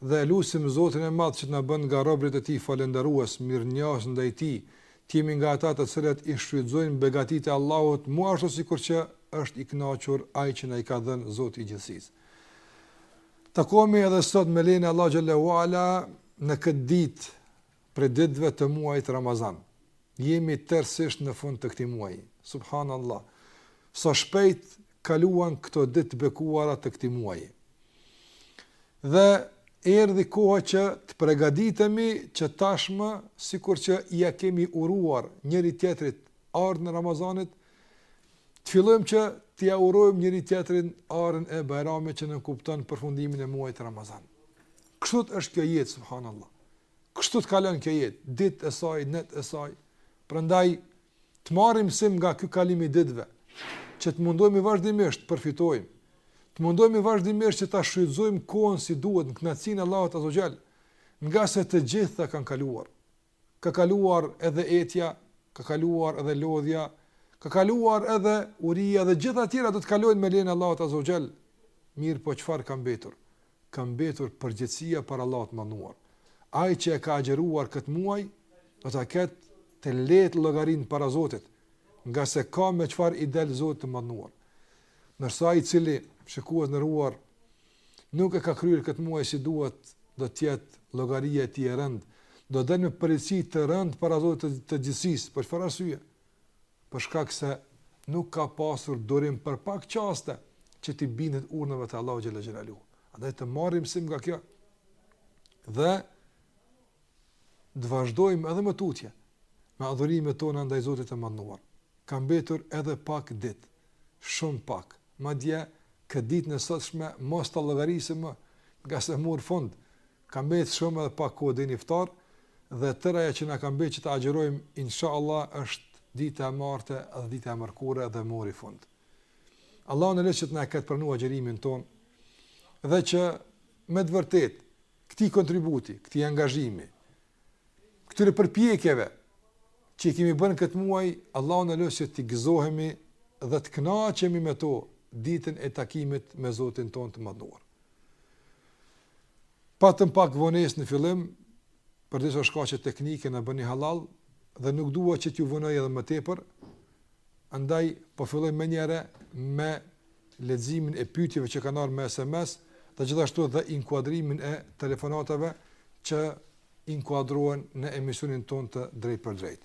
Dhe e lusim Zotin e Madh që të na bëjë nga robërit e Tij falënderues, mirënjohës ndaj Tij, të jemi nga ata të cilët i shfrytëzojnë begatitë e Allahut mu ashtu sikur që është i kënaqur Ai që na i ka dhënë Zoti i Gjithësisë. Takohemi edhe sot me lejen e Allahut Xhelle ue Ala në këtë ditë Prej ditëve të muajit Ramazan. Jemi tërësisht në fund të këtij muaji. Subhanallah. Sa shpejt kaluan këto ditë të bekuara të këtij muaji. Dhe erdhi koha që të pregaditemi që tashmë, sikur që ia kemi uruar njëri-tjetrit ardhjen e Ramazanit, të fillojmë që t'ia urojmë njëri-tjetrit ardhjen e Bajramit që nënkupton përfundimin e muajit Ramazan. Kështu është kjo jetë, subhanallah. Kështu të kalon kjo jetë, ditët e saj, netët e saj. Prandaj të marrim mësim nga ky kalim i ditëve, që të mundohemi vazhdimisht të përfitojmë. Të mundohemi vazhdimisht që ta shfrytëzojmë kohën si duhet në kënaqësinë e Allahut Azze ue Xhel, ngase të gjitha kanë kaluar. Ka kaluar edhe etja, ka kaluar edhe lodhja, ka kaluar edhe uria dhe të gjitha tjerat do të kalojnë me lejen e Allahut Azze ue Xhel, mirëpo çfarë ka mbetur, ka mbetur përgjegjësia para Allahut të Madhëruar. Ai që e ka agjëruar këtë muaj, do ta ketë të lehtë llogarinë para Zotit, ngase ka me çfarë i del Zotit të Madhëruar. Ndërsa ai i cili shikues të nderuar nuk e ka kryer këtë muaj si duhet, do të jetë llogaria e tij e rëndë, do të dalë me përgjegjësi të rëndë para Zotit të, të gjithësisë, për çfarë arsye? për shkak se nuk ka pasur durim për pak çaste që t'i bindet urdhrave të Allahut xhelle xhelaluhu. Andaj të marrim mësim nga kjo. Dhe të vazhdojmë edhe më tutje me adhurimet tona ndaj Zotit të Madhëruar. Ka mbetur edhe pak ditë, shumë pak. Madje këtë ditën e sotshme mos ta llogarisim më, ngase mori fund. Ka mbet shumë edhe pak kohë deri në iftar dhe tërë ajo që na ka mbet që të agjërojm inshallah është dita e martë dhe dita e mërkurë dhe mori fund. Allahun e lus që të na ketë pranuar agjërimin tonë dhe që me të vërtetë këtij kontributi, këtij angazhimi, këtyre përpjekjeve që i kemi bërë këtë muaj, Allahun e lus që të gëzohemi dhe të kënaqemi me to ditën e takimit me Zotin tonë të Madhëruar. Patëm pak vonesë në fillim, për disa shkaqe teknike na bëni hallall dhe nuk dua që t'ju vonoj edhe më tepër. Andaj po fillojmë menjëherë me leximin e pyetjeve që kanë ardhur me SMS dhe gjithashtu edhe inkuadrimin e telefonatave që inkuadrohen në emisionin tonë të drejtpërdrejtë.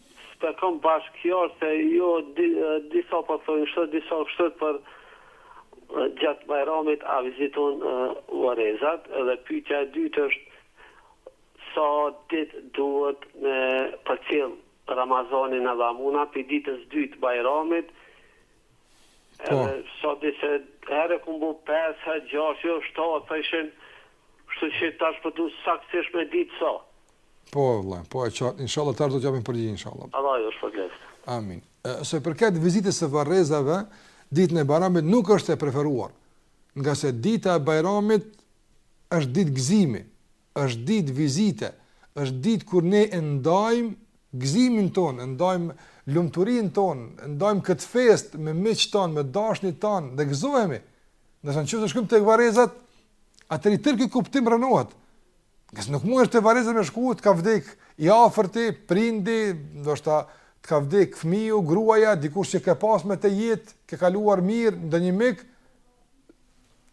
S'po kom bash kjo se jo disa po thojnë kështu disa kështu por gjatë bajramit a vizitohen varrezat dhe pyetja e dytë është sa ditë duhet me përcjell ramazanin edhe a muna prej ditës së dytë bajramit edhe sa ditë se herë e kom bo pesë herë gjashtë jo shtatë thëshin kështu që tash po du saktësisht me ditë sa. Po vëlla, po e qartë. Inshallah do të japim përgjigje inshallah. Allah ju shpërbleftë. Amin. Sa i përket vizitës së varrezave ditën e Bajramit nuk është e preferuar, nga se dita e Bajramit është ditë gëzimi, është ditë vizite, është ditë kur ne e ndajmë gëzimin tonë, e ndajmë lumturinë tonë, e ndajmë këtë festë me miqtë tanë, me dashnit tanë dhe gëzohemi. Nëse në qoftë se shkojmë tek varrezat, atëherë tërë ky kuptim rënohet. Se nuk mundesh te varrezat me shku, të ka vdek i afërti, prindi, ndoshta të ka vdek fëmiu, gruaja, dikush që ke pas me te jetë, ke kaluar mirë ndonjë mik.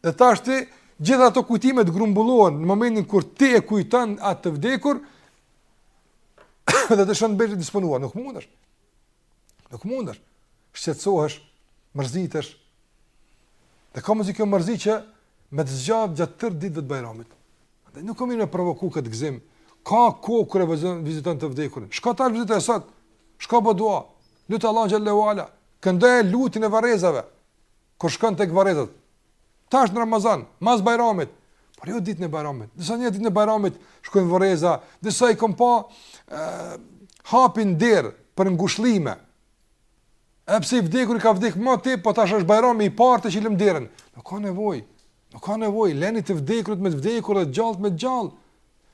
Dhe tash ti gjitha ato kujtime të grumbullohen në momentin kur ti e kujton atë të vdekur dhe tash rrin i disponuar, nuk mundesh. Nuk mundesh. Shqetësohesh, mërzitesh. Dhe ka mundësi kjo mërzi që me të zgjatë gjatë tërë ditëve të bajramit. Andaj nuk ka mirë me provoku këtë gëzim. Ka kohë kur e viziton të vdekurin. Shko tash vizitoje sot. Shko bo dua. Lute Allahun xhel-le ve ala. Këndoje lutjen e varrezave. kur shkon tek varrezat. Tash në Ramazan, mas Bajramit, por jo ditën e Bajramit. Disa në ditën e Bajramit shkojnë në varreza, disa i kom pa ë hapin derë për ngushllime. Edhe pse i vdekuri ka vdek moti, po tash është Bajrami i parë ta çilim derën. Nuk ka nevojë. Nuk ka nevojë, leni të vdekurët me të vdekur dhe të gjallët me të gjallë.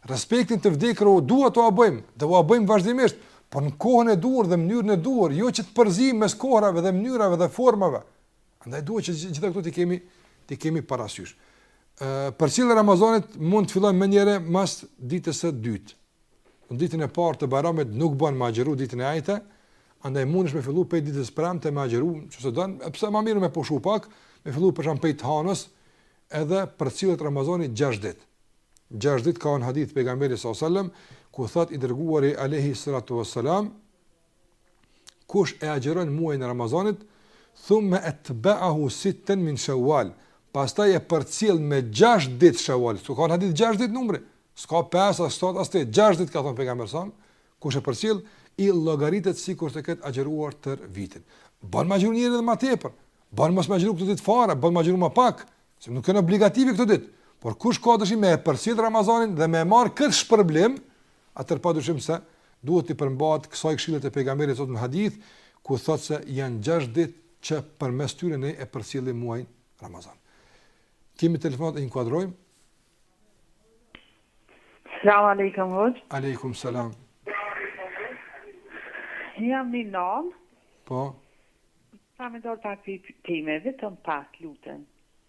Respektin të vdekurve do t'ua bëjmë, dhe ua bëjmë vazhdimisht, por në kohën e duhur dhe mënyrën e duhur, jo që të përzijmë mes kohërave dhe mënyrave dhe formave. Andaj duhet që gjitha këto t'i kemi t'i kemi parasysh. Ë, përcjellja e Ramazanit mund të fillojë menjëherë mas ditës së dytë. Në ditën e parë të Bajramit nuk bën me agjëru ditën e enjte, andaj mundesh me fillu prej ditës së premte me agjëru, nëse don, edhe pse ma mirë me pushu pak, me fillu për shembull prej të hanës, edhe përcillet Ramazani 6 ditë. 6 ditë ka thanë në hadith pejgamberi sallallahu alajhi wasallam ku thot i dërguari alaihi salatu wasalam kush e agjëron muajin e Ramazanit, thumme etbeahu sitten min sheval, pastaj e përcjell me 6 ditë sheval, siç ka në hadith 6 ditë numri, s'ka 5, as 7, as 8, 6 ditë ka thonë pejgamberi sa, kush e përcjell, i llogaritet sikur të ketë agjëruar tërë vitin. Banë me agjëru njeri edhe ma tepër, banë mos me agjëru këto ditë fare, banë me agjëru ma pak, se nuk janë obligative këto ditë, por kush ka dëshirë me e përcjell Ramazanin dhe me marrë këtë shpërblim, atëherë padyshim se duhet t'i përmbahet kësaj këshille të pejgamberit a.s. në hadith, ku thotë se janë gjashtë ditë që përmes tyre ne e përcjellim muajin Ramazan. Kemi telefonatë, e inkuadrojmë. Selam aleikum hoxh. Aleikum selam. Jam një nënë. Po. S'e ke mendërr, pak pyetje, vetëm pak, lutem.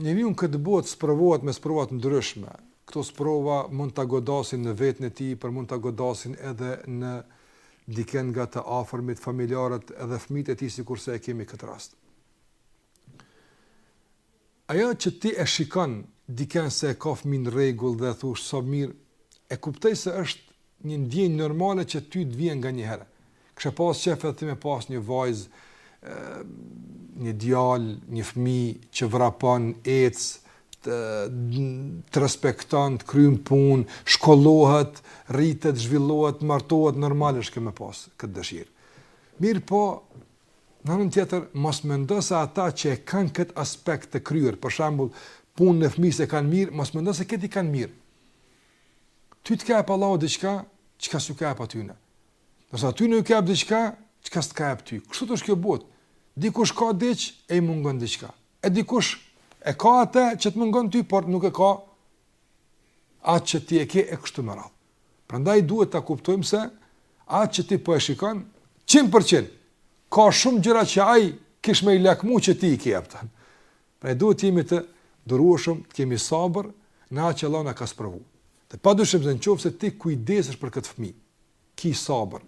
Njeriu në këtë botë sprovohet me sprova të ndryshme. Këto sprova mund ta godasin në veten e tij, por mund ta godasin edhe në dikën nga të afërmit, familjarët edhe fëmijët e tij sikurse e kemi këtë rast. Ajo që ti e shikon dikën se e ka fëmijën në rregull dhe thush sa mirë, e kuptoj se është një ndjenjë normale që ty të vjen nganjëherë. Kishe pas qejf edhe ti me pas një vajzë, një djalë, një fëmijë që vrapon, ec, të të respekton, të kryen punë, shkollohet, rritet, zhvillohet, martohet, normalisht ki me pas këtë dëshirë. Mirpo, Në anën tjetër, mos mendo se ata që e kanë këtë aspekt të kryer, për shembull, punën e fëmijës e kanë mirë, mos mendo se krejt i kanë mirë. Ty të ka jep Allahu diçka, çka s'u ka jep atyne. Nëse atyne u ka jep diçka, çka s't'ka jep ty. Kështu është kjo botë. Dikush ka diç e i mungon diçka. E dikush e ka atë që të mungon ty, por nuk e ka atë që ti e ke e kështu me radhë. Prandaj duhet ta kuptojmë se atë që ti po e shikon 100% ka shumë gjëra që ai kish me i lakmu që ti i ke jepta. Pra duhet të jemi të durueshëm, të kemi sabër në atë që Allahu na ka sprovu. Dhe padyshim se në qoftë se ti kujdesesh për këtë fëmijë, ki sabër.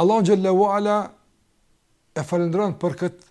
Allahun xhelle ue ala e falënderon për këtë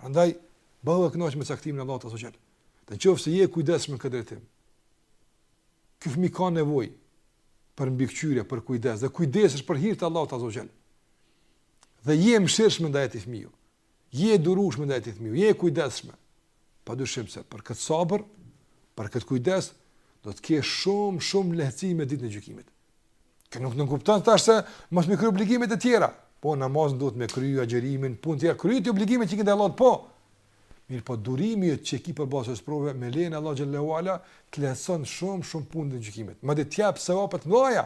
Prandaj bëhu e kënaqur me caktimin e Allahut azze ue xhel. Në qoftë se je e kujdesshme në këtë drejtim. Ky fëmijë ka nevojë për mbikëqyrje, për kujdes dhe kujdesesh për hir të Allahut azze ue xhel. Dhe je e mëshirshme ndaj atij fëmiu. Je e durueshme ndaj atij fëmiu, je e kujdesshme. Padyshim se për këtë sabër, për këtë kujdes do të kesh shumë shumë lehtësime ditën e gjykimit. Kjo nuk nënkupton tash se mos me kry obligimet e tjera. Po namazin duhet me kry, agjerimin, punët tjera, krejt obligimet që ki ndaj Allahut po. Mirëpo durimi yt që ki përballë kësaj sprove, me lejen e Allahut xhelle ue ala, të lehtëson shumë, shumë punë ditën e gjykimit. Madje të jep sevape të mëdhaja,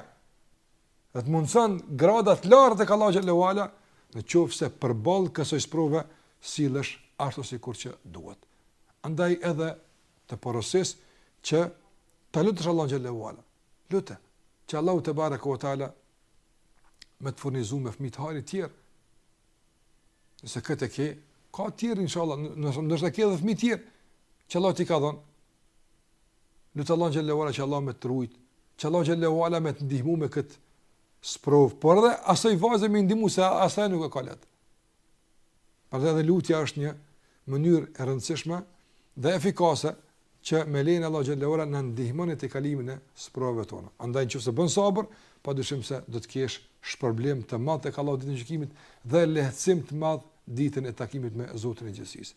dhe të mundëson gradat e larta tek Allahu xhelle ue ala, në qoftë se përballë kësaj sprove, sillesh ashtu sikur që duhet. Andaj edhe të porosis që ta lutësh Allahun xhelle ue ala, Lute, që Allahu tebareke ue teala, me të furnizu me fëmijë të hajrit tjerë, nëse këtë e ke, ka tjerë, inshallah, nëse ke dhe fëmijë tjerë, që Allahu t'i ka dhonë, lute Allahun xhele ue ala që Allahu me t'i rujtë, që Allahu xhele ue ala me të ndihmu me këtë sprovë, por dhe asaj vajze me i ndihmu se as ajo nuk e ka lehtë. Prandaj dhe lutja është një mënyrë e rëndësishme dhe efikase që me lejen e Allahut xhele ue ala na ndihmon në tejkalimin e sprovave tona. Andaj në qoftë se bën sabër, pa dyshim se do të kesh shpërblim të madh tek Allahu ditën e gjykimit dhe lehtësim të madh ditën e takimit me Zotin e Gjithësisë.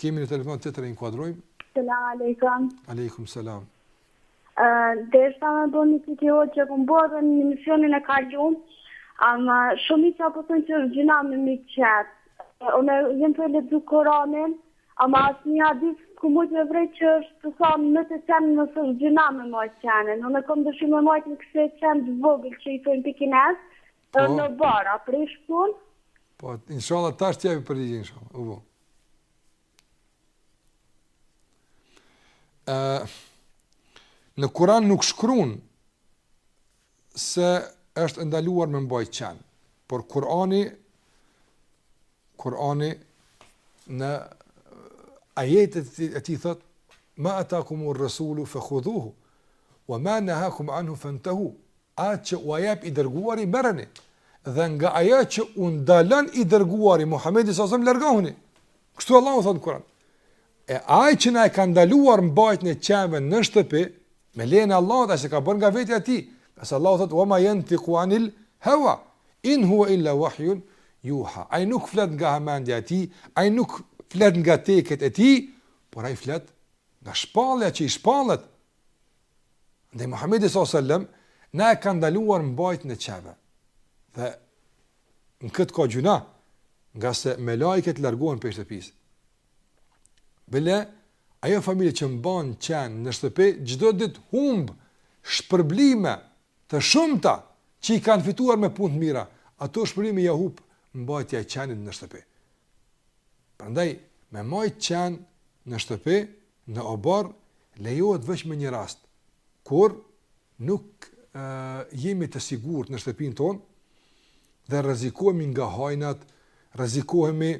Kemi një telefonatë, ta inkuadrojmë. Selam alejkum. Alejkum selam. Deshta me bo një pytje që e kom bo dhe në emisionin e kalum, ama shumica po thonë që është gjynah me majtë qen. Unë jom tu lexu Kuranin, ama asnjë hadis s'kom mujtë me vrejtë që është të sa në të qenë nëse është gjynah me majtë qen. Unë e kom dëshirë me majtë një kësi qeni të vogël që i thonë pekinez, Po. Në oborr, a prish punë? Po, inshallah tash t'japi përgjigje inshallah. U bë. Ë Në Kur'an nuk shkruan se është ndaluar me mbajt qen. Por Kur'ani Kur'ani në ajetet e tij thot: "Ma atakumur rasulu fakhudhuhu wa ma nahakum anhu fantahu." Atë që ua jep i Dërguari merreni, dhe nga ajo që u ndalon i Dërguari Muhamedi sallallahu alajhi wasallam largohuni. Kështu Allahu thotë në Kur'an. E ai që na e ka ndaluar mbajtjen e qenve në shtëpi, me lejen e Allahut dhe s'e ka bërë nga vetja e tij. Ngase Allahu thotë: "Wa ma yantiqu anil hawa in huwa illa wahyun yuha." Ai nuk flet nga mendja e tij, ai nuk flet nga teket e tij, por ai flet nga shpallja që i shpallet Ndaj Muhamedi sallallahu alajhi wasallam na e ka ndaluar mbajtjen e qenve. Dhe në këtë ka gjynah, ngase melaiket largohen prej shtëpisë. Bile, ajo familje që mban qen në shtëpi, çdo ditë humb shpërblime të shumta që i kanë fituar me punë të mira, ato shpërblime ia hup mbajtja e qenit në shtëpi. Prandaj, me majtë qen në shtëpi, Në oborr lejohet veç me një rast, kur nuk jemi të sigurt në shtëpinë tonë dhe rrezikohemi nga hajnat, rrezikohemi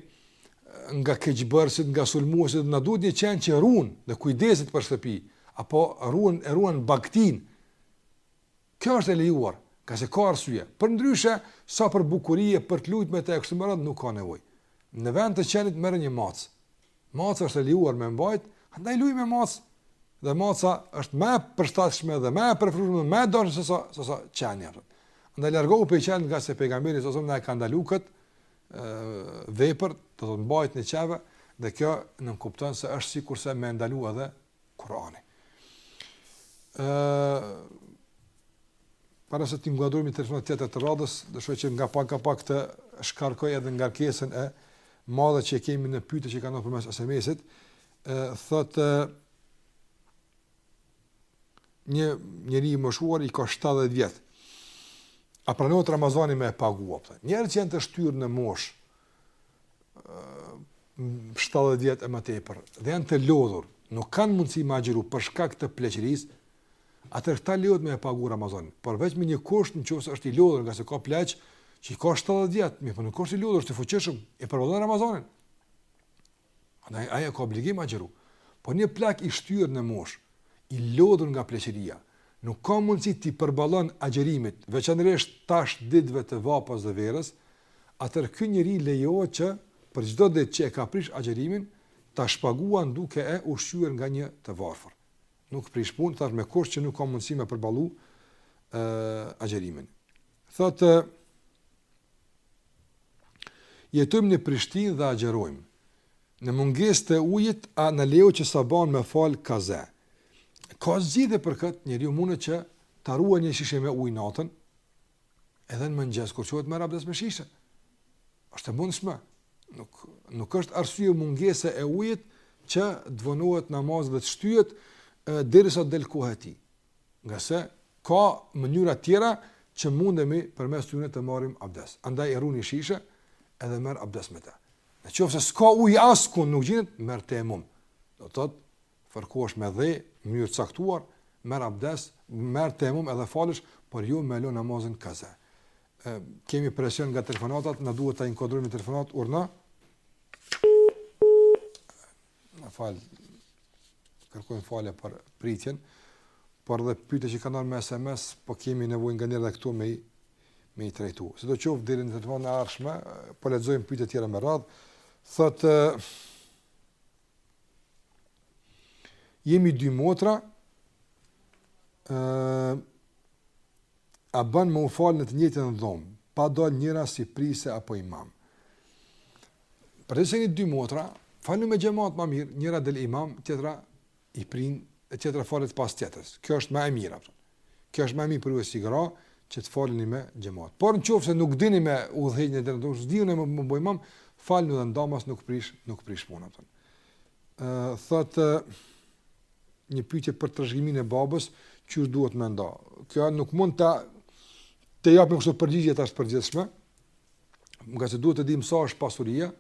nga keqbërësit, nga sulmuesit, na duhet një qen që ruan dhe kujdeset për shtëpi, apo ruan e ruan bagtin. Kjo është e lejuar, ngase ka arsye. Përndryshe, sa për bukuri e për të lujtme të e kështu me radhë nuk ka nevojë. Në vend të qenit merr një mace. Maca është e lejuar me mbajt, andaj luaj me mace. Dhe maca është më e përshtatshme dhe më e preferueshme, më e dashur se sa se sa qeni. Andaj largohu prej qenit, ngase pejgamberi a.s. na e ka ndaluar kët vepër, do të thotë mbajtjen e qenve, dhe kjo nënkupton se është sikurse me ndalu edhe Kurani. Ë Para se ta inkuadrojmë telefonatën tjetër të radhës, dëshiroj që nga pak nga pak të shkarkoj edhe ngarkesën e madhe që kemi në pyetje që kanë ardhë përmes SMS-it, thotë një njeri i moshuar i ka 70 vjet. A pranohet Ramazani me e pagua? Njerëz që janë të shtyrë në moshë, 70 vjet e më tepër dhe janë të lodhur, nuk kanë mundësi me agjëru për shkak të pleqërisë, atëherë këta lejohet me e pagu Ramazan, por veç me një kusht në qoftë se është i lodhur ngase ka pleq, që i ka 70 vjet, mirëpo nuk është i lodhur, është i fuqishëm, e përballon Ramazanin. Andaj, ai e ka obligim me agjëru. Po një plak i shtyrë në moshë, i lodhur nga pleqëria, nuk ka mundësi t'i përballon agjërimit, veçanërisht tash ditëve të vapës dhe verës, atëherë ky njeri lejohet që për çdo ditë që e ka prish agjerimin ta shpaguan duke e ushqyer nga një të varfër. Nuk prish punë, thashë me kusht që nuk ka mundësi me përballu ë agjerimin. Thotë jetojmë në Prishtinë dhe agjerojmë. Në mungesë të ujit, a na lejohet sabahun me falë kaza. Ka zgjidhje për këtë, njeriu munet që ta ruajë një shishe me ujë natën, Edhe në mëngjes kur çohet merr abdes me shishe. Është e mundshme. Nuk nuk është arsye mungesa e ujit që të vonohet namazi dhe të shtyhet derisa del koha e tij. Ngase ka mënyra tjera që mundemi përmes tyre të marrim abdes. Andaj e run një shishe edhe merr abdes me ta. Në qoftë se s'ka ujë askund nuk gjindet, merr tejemum. Do të thotë, fërkohesh me dhe, në mënyrë të caktuar, merr abdes, merr tejemum edhe falesh, por jo me e lënë namazin kaza. Ë kemi presion nga telefonatat, na duhet ta inkuadrojmë telefonatën, urdhno. Na fal. Kërkojmë falje për pritjen. Por edhe pyetjet që kanë ardhë me SMS, po kemi nevojë nganjëherë këtu me me i trajtu. Sidoqoftë deri në telefonin e ardhshëm, po lexojmë pyetjet tjera me radhë. Thotë Jemi dy motra, ë a bën me u fal në të njëjtën dhomë, pa dalë njëra si prijëse apo imam. Përderisa jeni dy motra, faluni me xhemat më mirë, njëra del imam, tjetra i prin, e tjetra falet pas tjetrës. Kjo është më e mira. Kjo është më e mirë për ju si gra që të faleni me xhamat. Por nëse nuk dini me udhëheqë drejt, s'dini me u bë imam, falni edhe ndamas nuk prish, nuk prish punë. Thotë, ë thotë një pyetje për trashëgiminë e babës, qysh duhet me nda. Kjo nuk mund ta japim kështu përgjigje tash përgjithshme. Ngase duhet të dimë sa është pasuria,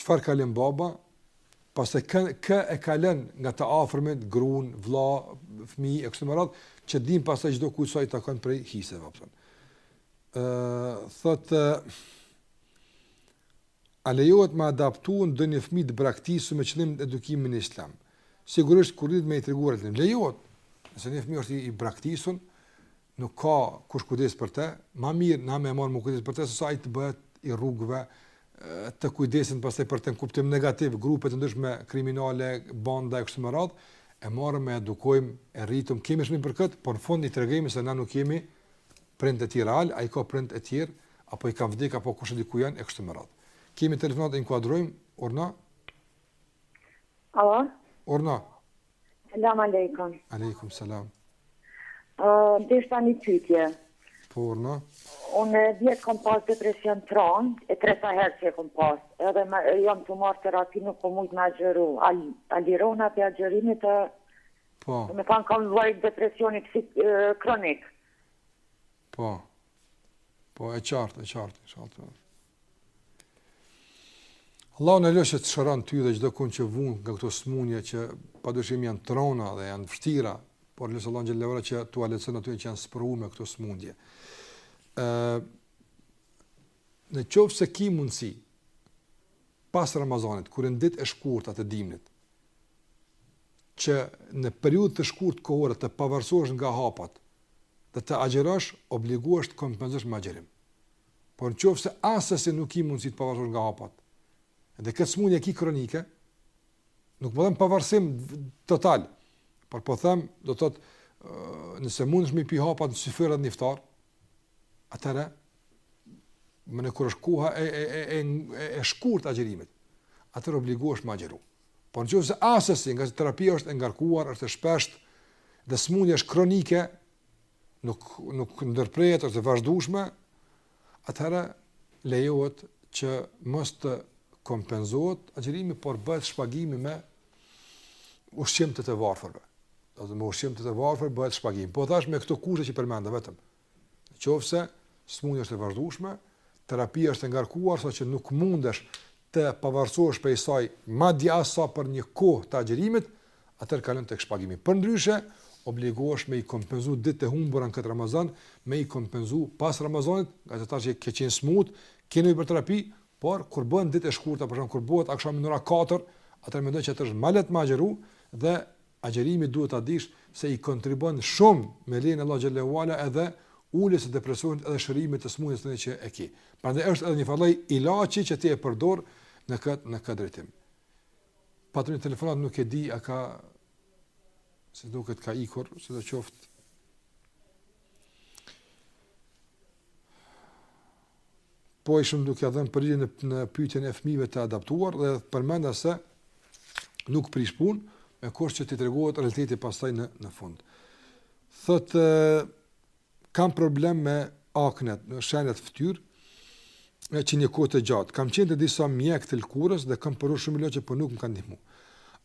Çfarë ka lënë baba? Pastaj kë, kë e ka lënë nga të afërmit, gruan, vëlla, fëmijë e kështu me radhë, që dimë pastaj çdokujt sa i takon prej hiseve, vapson. Ë, thotë A lejohet me adaptu ndonjë fmi të braktisu me qëllim edukimin në islam? Sigurisht, kur rritet me i tregu realitetin, lejohet, nëse një fmi është i braktisun, nuk ka kush kujdes për të, më mirë na me marrë me u kujdes për të se sa ai të bëhet i rrugëve të kujdesen pastaj për të në kuptim negativ grupe të ndryshme kriminale, banda e kështu me radhë, e marrim e edukojmë, e rrisim, kemi shumë për këtë, por në fund i tregojmë se na nuk jemi prindërit e tij realë, ai ka prind të tjerë apo i kanë vdek apo kush e di ku janë e kështu me radhë. Kemi telefonatë, e inkuadrojmë, urdhno? Alo? Urdhno? Selam alejkum. Alejkum selam. Ë, uh, deshta një pyetje. Po, urdhno? Unë vjet kom pas depresion t'ron, e treta herë që e kom pas. Edhe jam tu marrë terapi, nuk po muj me agjëru. A, a lirohna prej agjërimit të Po. Do me thonë kam lloj depresioni psik, kronik. Po. Po e qartë, e qartë inshallah. Allahu xheleshanuhu të shëron ty dhe çdokënd që vun nga këto smunja që padyshim janë t'rona dhe janë të vështira, por lus Allahun xheleshanuhu që t'ua lehtëson atyre që janë sprovuar me këto smundje. ë Në qoftë se ki mundsi pas Ramazanit, kur janë ditët e shkurta të dimnit, që në periudhë të shkurtë kohore të pavarësohesh nga hapat, dhe të agjërosh, obliguohesh të kompenzosh me agjërim. Por në qofë se asësi nuk ki mundësi të pavarësosh nga hapat, dhe këtë smundje e ki kronike, nuk po them pavarësim total, por po them, do të thotë nëse mundesh me i pi hapat në syfyr a në iftar, atëherë, domethënë kur është koha e, e, e, e, e shkurtë e agjërimit, atëherë obligohesh me agjëru. Por në qoftë se asesi, ngaqë terapia është e ngarkuar, është e shpeshtë dhe sëmundja është kronike, nuk nuk ndërprehet është e vazhdueshme, atëherë lejohet që mos të kompenzohet agjërimi, por bëhet shpagimi me ushqim të të varfërve. Do të thotë me ushqim të të varfërve bëhet shpagim. Po thash me këto kushte që përmenda vetëm. Në qoftë se smundja është e vazhdueshme, terapia është e ngarkuar sa që nuk mundesh të pavarësohesh prej saj, madje as sa për një kohë të agjërimit, atëherë kalon tek shpagimi. Përndryshe, obligohesh me i kompenzu ditët e humbura në këtë Ramazan, me i kompenzu pas Ramazanit, ngase tash që ke qenë smut, ke nevojë për terapi, por kur bën dita e shkurtër, për shembull kur bëhet aksham në orën 4, atëherë mendoj që atëherë është më lehtë me agjëru dhe Agjërimi duhet ta dish se i kontribuon shumë me lejen e Allahut xhel-le ve ala edhe uljes së depresionit edhe shërimit të smundjes tënde që e ke. Prandaj është edhe një farë lloj ilaçi që ti e përdor në këtë në këtë drejtim. Patëm një telefonatë nuk e di a ka se duket ka ikur, sido qoftë. po ishim duke ia dhënë përgjigje në, në pyetjen e fëmijëve të adoptuar dhe përmenda se nuk prish punë, me kusht që t'i tregohet realiteti pastaj në në fund. Thotë kam problem me aknet, me shenjat n'fytyrë, e që një kohë të gjatë. Kam qenë te disa mjekë të lkurës dhe kam përdor shumë ilaçe, por nuk më kanë ndihmu.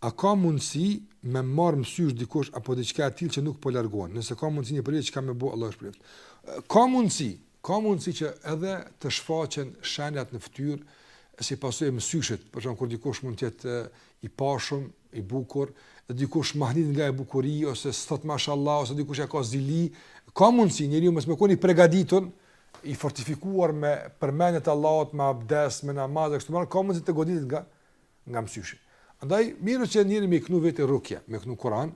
A ka mundësi me marrë mësysh dikush apo diçka e tillë që nuk po largohen? Nëse ka mundësi një përgjigje çka me bë, Allahu ju shpërbleftë. Ka mundësi, Ka mundësi që edhe të shfaqen shenjat në fytyrë si pasojë e mësyshit, për shkak kur dikush mund të jetë i pashëm, i bukur, dhe dikush mahnitet nga ajo bukuri, ose s'thotë mashallah, ose dikush e ka zili, ka mundësi njeriu mos me kon i pregaditun, i fortifikuar me përmendjet e Allahut, me abdest, me namaz, e kështu me radhë, ka mundësi të goditet nga, nga mësyshi. Andaj, mirë që njeriu me i knu vetes rukje, me knu Kuran,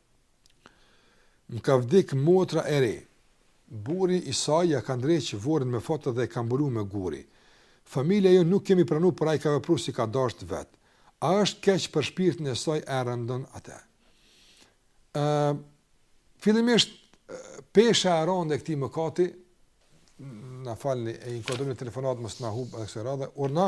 Më ka vdek motra e re. Burri i saj ja ka ndreq vorrin me foto dhe e ka mbulu me gur. Familja jonë nuk kemi pranu por ai ka vepru si ka dasht vet. A është keq për shpirtin e saj a e rëndon atë? Ë fillimisht pesha e rëndë e këtij mëkati na falni e inkuadrojmë telefonatën mos na humb edhe kësaj radhe urdhno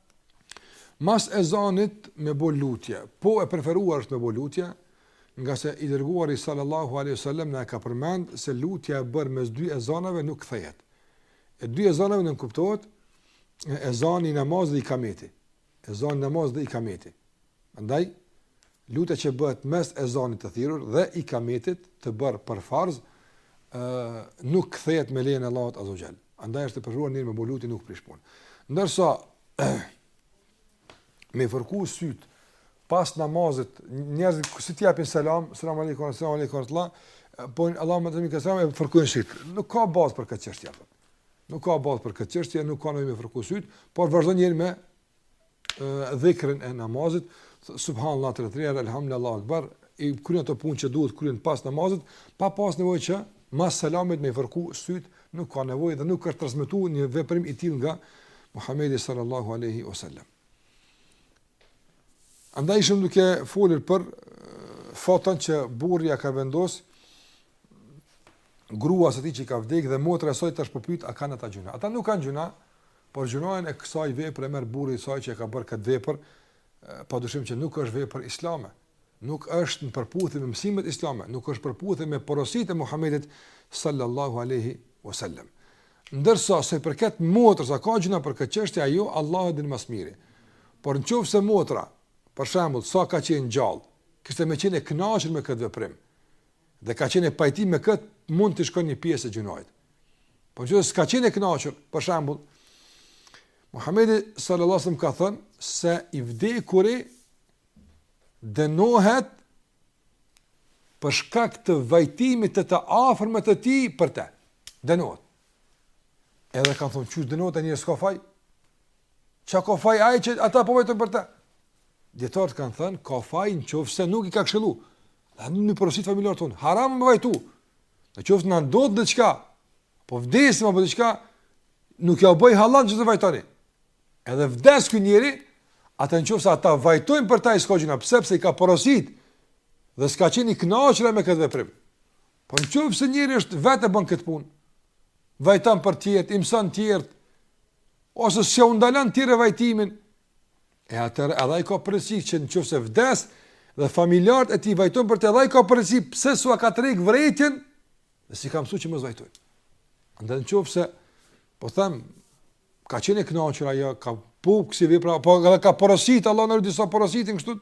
Mas ezanit me bo lutje, po e preferuar është me bo lutje, ngase i dërguari salallahu alejhi ve selem na e ka përmend se lutja e bërë mes dy ezanave nuk kthehet. E dy ezanave nënkuptohet ezani i namazit dhe ikameti. Ezani i namazit dhe ikameti. Andaj lutja që bëhet mes ezanit të thirrur dhe ikametit të bërë për farz, ë nuk kthehet me lejen e Allahut azze ve xhel. Andaj është e preferuar njeriu me bo lutje nuk prish punë. Ndërsa me fërku sytë pas namazit, njerëzit që si t'i japin selam, selam alejkum, selam alejkum rahmetullah, po Allah humme ente selam e fërkojnë sytë. Nuk ka bazë për këtë çështje apo. Nuk ka bazë për këtë çështje, nuk ka nevojë me fërku sytë, por vazhdon njeriu me dhikrin e namazit, subhanallahu te treja dhe elhamdullahu akbar, i kryen ato punë që duhet kryen pas namazit, pa pas nevojë që mas selamit me fërku syt, nuk ka nevojë dhe nuk është transmetuar një veprim i tillë nga Muhamedi sallallahu alaihi wasallam. Andaj ishim duke folur për foton që burri ia ka vendos gruas së tij që i ka vdekë dhe motra e saj tash po pyet a kanë ata gjynah. Ata nuk kanë gjynah, Por gjynahin e kësaj vepre e merr burri i saj që e ka bërë këtë vepër, padyshim që nuk është vepër islame, nuk është në përputhje me mësimet islame, nuk është përputhje me porositë e Muhamedit sallallahu alaihi wasallam. Ndërsa se për këtë motër sa ka gjynah për këtë çështje ajo Allahu e din më së miri. Por në qoftë se motra, për shembull, sa ka qenë gjallë, kishte me qenë e kënaqur me këtë veprim. dhe ka qenë n'pajtim me kët, mund t'i shkon një pjesë e gjynahit. Po jo, s'ka qenë e kënaqur, për shembull, Muhamedi sallallahu alaihi wasallam ka thënë se i vdekuri dënohet për shkak të vajtimit të të afërmve të tij për të. Dënohet. Edhe kanë thonë qysh dënohet ai s'ka faj. Çka ka faj ai që ata po vajtojnë për të. Dijetarët kanë thënë ka faj në qoftë se nuk i ka këshillu. Nëse njeri i porosit familjarët, thotë, haram me vajtu. Në qoftë se na ndodh diçka, po vdesim apo diçka, nuk jua bëj hallall që të vajtoni. Edhe vdes ky njeri, atëherë në qoftë se ata vajtojnë për të ai s'ka gjynah, pse, sepse i ka porosit, dhe s'ka qenë i knaqur me këtë veprim. Po në qoftë se njeri ishte vetë e bën këtë punë, vajton për tjertë, i mëson tjertë, ose s'ua ndalon tjerëve vajtimin, E atëherë edhe ai ka përgjegjësi që nëse vdes dhe familjarët e tij vajtojnë për të, edhe ai ka përgjegjësi pse s'ua ka tërheq vërejtjen dhe s'i ka mësuar që mos vajtojnë. Andaj nëse po them ka qenë e kënaqur ajo, ka pa kësi vepra, po edhe ka porosit, Allahu na ruajtë disa porositin kështu,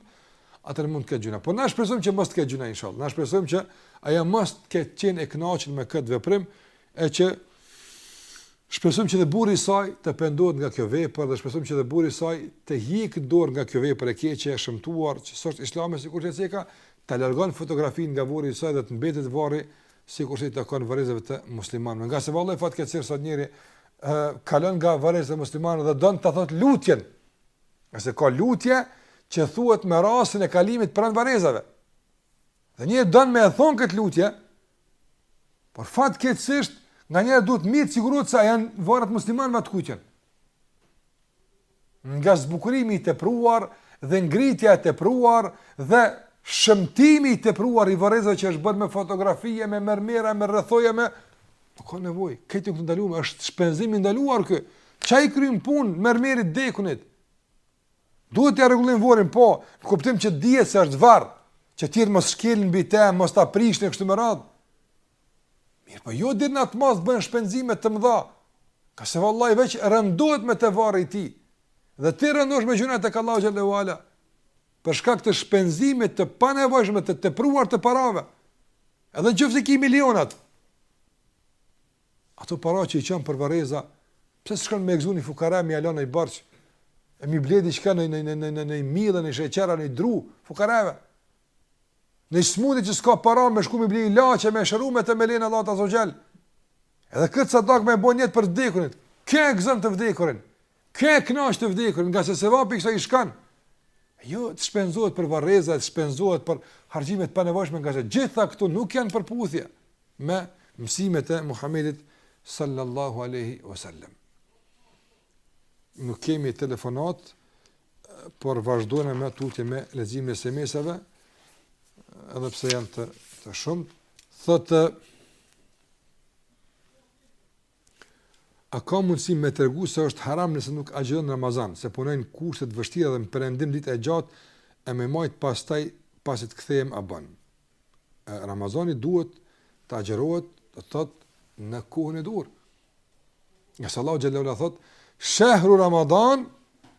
atër mund të ketë gjynah. Po ne shpresojmë që mos të ketë gjynah, inshallah. Ne shpresojmë që ajo mos të ketë qenë e kënaqur me këtë veprim, e që shpresojmë që dhe burri i saj të pendohet nga kjo vepër dhe shpresojmë që dhe burri i saj të hiq dorë nga kjo vepër e keqe e shëmtuar që s'e do Islami sikur se ceka ta largon fotografinë nga varri i saj dhe të mbetet varri sikur që i takon varrezave të muslimanëve. Ngase vallahi fatkeqësisht sot njeri ë kalon nga varrezat e muslimanëve dhe don të thot lutjen. Ngase ka lutje që thuhet me rastin e kalimit pranë varrezave. Dhe njeri don me e thon kët lutje, Por fat keqësisht, nganjëherë duhet me të siguru se a janë varet muslimanëve a të kujt janë. Nga zbukurimi i tepruar dhe ngritja e tepruar dhe shëmtimi i tepruar i varrezave që është bërë me fotografi e, me mermera, me rrethoja me nuk ka nevojë. Është e ndalume, është shpenzim i ndaluar ky. Ça i kryn punë mermeri t'dekunit. Duhet ta rregullojmë vorrin, po, në kuptim që dihet se është varr, që të tjerët mos shkelin mbi të, mos ta prishin kështu me radhë. Mirëpo jo deri në atë masë të bëhen shpenzime të mëdha, ngase vallahi veç rëndohet me të varri i tij, dhe ti rëndohesh me gjynahe tek Allahu xhelle ue ala, për shkak të shpenzimit të panevojshëm e të tepruar të parave, edhe në qoftë se i ki milionat, Ato para që i çon për varreza, pse s'shkon me e gëzu ni fukara me ia la noj borxh, a me i ble diçka në në në në në në një miell a noj sheqer a në një dru, fukarave. Noj t'smuti që s'ka para me shku me ble ilaçe me u shëru me të me lejen e Allahut azze ue xhel. Edhe këtë sadaka me e bo nijet për të vdekurin. Kjo e gëzon të vdekurin? Kjo e kënaq të vdekurin, ngase sevapi i kësaj i shkon. Jo të shpenzohet për varreza, të shpenzohet për harxhime të panevojshme, ngase gjitha këto nuk janë në përputhje me mësimet e Muhamedit sallallahu alaihi wasallam. Nuk kemi telefonata, por vazhdojmë më tutje me leximin e SMS-ave, edhe pse janë të të shumtë. Thotë A ka mundësi me tregu se është haram nëse nuk agjëron Ramazan, se punoj në kushte të vështira dhe në perëndim ditë e gjatë e me majtë pastaj pasi të kthehem a bon? Ramazani duhet të agjërohet, do të thotë në kohën e duhur. Ngase Allahu xhelle ue ala thot, "Shahru Ramadan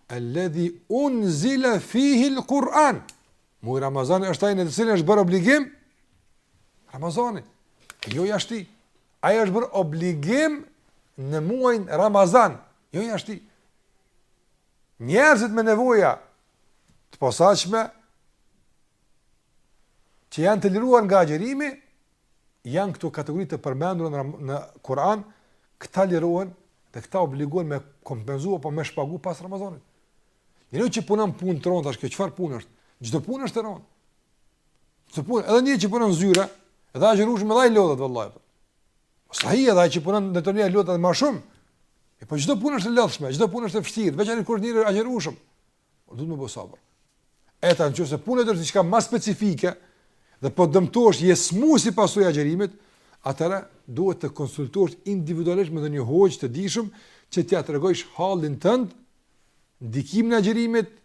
alladhi unzila fihi al-Quran." Muaji Ramazan është ai në të cilin është bërë obligim Ramazani, jo jashtë tij. Ai është bërë obligim në muajin Ramazan, jo jashtë tij. Njerëzit me nevoja të posaçme që janë të liruar nga agjërimi, janë këto kategori të përmendura në, në Kur'an, këta lirohen dhe këta obligohen me kompenzu apo me shpagu pas Ramazanit. Njeriu që punon punë të rëndë, tash kjo çfarë punë është? Çdo punë është e rëndë. Çdo punë, edhe ai që punon në zyre, edhe agjërueshëm edhe ai lodhet vallahi. Sahi edhe ai që punon në ndërtim lodhet edhe më shumë. E po çdo punë është e lodhshme, çdo punë është e vështirë, veçan kur njeri agjërueshëm. Po duhet me bo sabër. E tash nëse puna është diçka më specifike dhe po dëmtohesh, je smu si pasojë e agjërimit, atëherë duhet të konsultohesh individualisht me një hoxhë të dijshëm që t'ia tregojsh hallin tënd, ndikimin e agjërimit,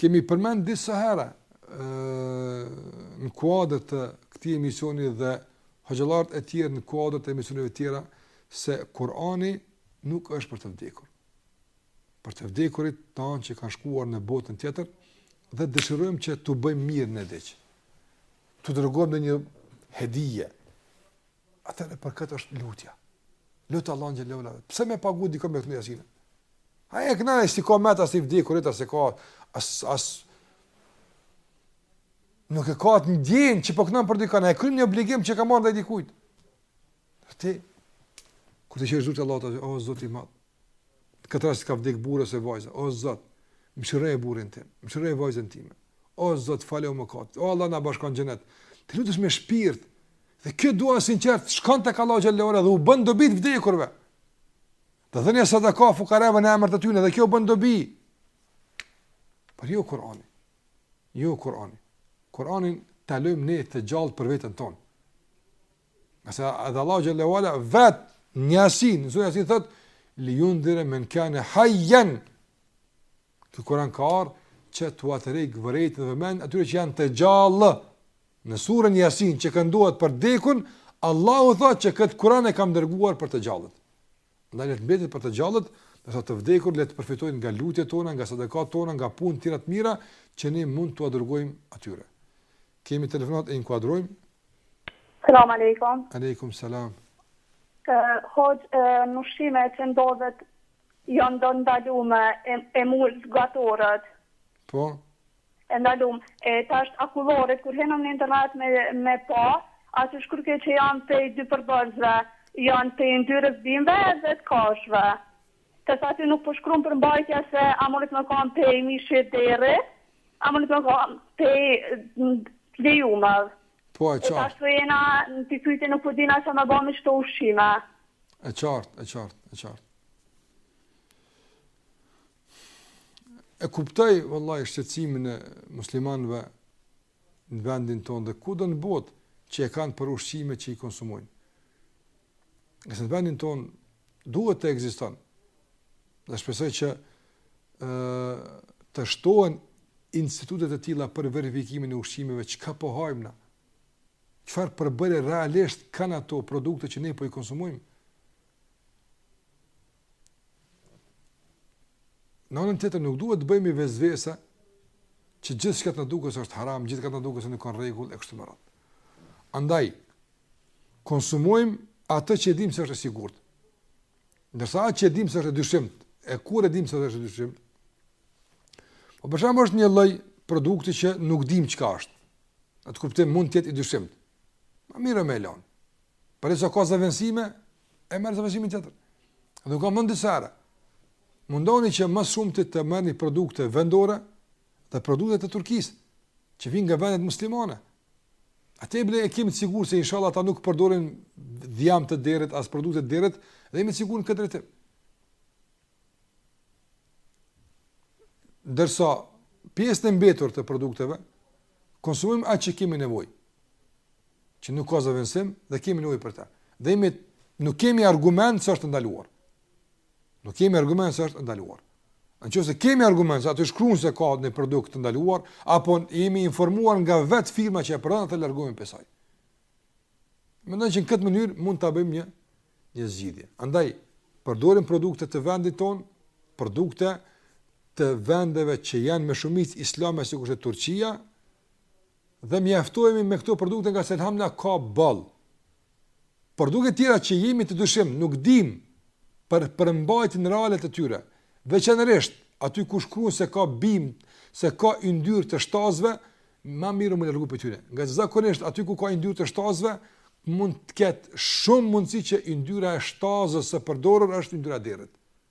Kemi përmend disa herë në kuadër të këtij emisioni dhe hoxhallarët e tjerë në kuadër të emisioneve tjera se Kurani nuk është për të vdekur. Për të vdekurit tanë që kanë shkuar në botën tjetër dhe dëshirojmë që t'u bëjmë mirë në diç. T'u dërgojmë ndonjë hedije, Atëherë për këtë është lutja. Lute Allahun xhelle ve ala. Pse me pagu dikon me këtë jasinë? Ai e kënaqë si ka met as i vdekuri as e ka as as Nuk e ka atë ndjenjë që po knon për dikon, ai kryen një obligim që ka marrë ndaj dikujt. Ti kur të qesh zot Allah, o zot i madh, këtë rast ka vdek burri ose vajza. O Zot, mëshiroj burrin tim, mëshiroj vajzën time. O Zot, falua mëkatet. O Allah na bashko n'xhenet. Të lutesh me shpirt. Dhe kjo dua e sinqertë, shkon tek Allahu xhelle ve ala dhe u bën dobi të vdekurve. Të dhënë sadaka fukareve në emër të tyre dhe kjo u bën dobi. Por jo Kur'ani. Jo Kur'ani. Kur'anin ta lëm ne të gjallë për veten tonë. Ngase edhe Allahu xhelle ve ala vet në jasin, në suren jasin thot, li jundhire men kane hajjen, ky kuran ka ardh, që t'ua tërheq vërejtjen dhe vëmendjen, atyre që janë të gjallë, në suren jasin që këndohet për t'dekun, Allahu thot që këtë kuran e kam dërguar për të gjallët. Ndaj le të mbetet për të gjallët, ndërsa të vdekurit le të përfitojnë nga lutjet tona, nga sadakatë tona, nga punë të tjera të mira që ne mund t'ua dërgojmë atyre. Kemi telefonatë, e inkuadrojmë. Selam aleikum. Aleikum selam. Hoxh, n'ushqime që ndodhet janë do ndalume e, emulgatorët. Po. E ndalum. E tash akulloret kur hynëm në internet me me pa, aty shkruke që janë prej dy përbërësve, janë prej yndyrës bimëve dhe të kafshëve. Tash aty nuk po shkruan përmbajtja se a mundet me kon prej mishit derri, a mundet me kon prej të lejumev. Po e qartë. E tash po jena në pikpyetje nuk po dina ça me ba me qëto ushqime. E qartë, e qartë, e qartë. e kuptoj vallahi shqetësimin e muslimanëve në vendin tonë dhe kudo në botë që e kanë për ushqime që i konsumojnë. Nëse në vendin tonë duhet të ekziston, dhe shpresoj që e, të shtohen institutet e tilla për verifikimin e ushqimeve çka po hajmë na, çfarë përbërje realisht kanë ato produkte që ne po i konsumojmë, Në anën tjetër nuk duhet të bëjmë vesvese që gjithçka të duket se është haram, gjithçka të duket se nuk ka rregull e kështu me radhë. Andaj konsumojmë atë që dimë se është e sigurt. Ndërsa atë që dimë se është e dyshimtë, e kur e dimë se është e dyshimtë? Po për shembull është një lloj produkti që nuk dimë çka është. Në atë kuptim mund të jetë i dyshimtë. Ma mirë me e lanë. Përderisa ka zëvendësime, e merr zëvendësimin tjetër. Dhe ka mëndi sara. Mundohuni që më shumë të të merrni produkte vendore dhe produkte të Turqisë, që vijnë nga vendet muslimane. Atë bile e kemi të sigurt se inshallah ata nuk përdorin dhjamë të derrit, as produkte të derrit, dhe jemi të sigurt në këtë drejtim. Ndërsa, pjesën e mbetur të produkteve, konsumojmë atë që kemi nevojë. që nuk ka zëvendësim dhe kemi nevojë për të. Dhe jemi nuk kemi argument se është ndaluar. Nuk kemi argument se është ndaluar. Në qoftë se kemi argument, aty shkruan se ka një produkt të ndaluar, apo jemi informuar nga vetë firma që e përdor, atëherë largohemi prej saj. Mendoj që në këtë mënyrë mund të bëjmë një, një zgjidhje. Andaj, përdorim produkte të vendit tonë, produkte të vendeve që janë me shumicë islame sikurse Turqia, dhe mjaftohemi me këto produkte ngase elhamdulilah ka boll. Produkte tjera që jemi të dyshim, nuk dimë për përmbajtjen reale të tyre. Veçanërisht aty ku shkruan se ka bim, se ka yndyrë të shtazëve, ma mirë me u largu prej tyne. Ngase zakonisht aty ku ka yndyrë të shtazëve, mund të ketë shumë mundësi që yndyra e shtazës së përdorur është yndyra e derrit.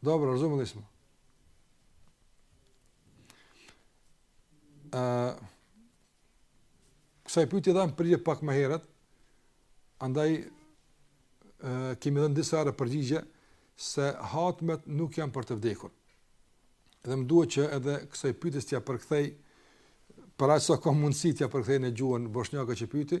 Dobro, razumjeli smo. Uh, kësaj pytje i dhamë përgjigje pak më herët, andaj uh, kemi dhënë disa herë përgjigje se hatmet nuk janë për të vdekur. Dhe më duhet që edhe kësaj pytjes t'ia përkthej, për aqë sa ka mundësi t'ia përkthej në gjuhën boshnjake që pyti,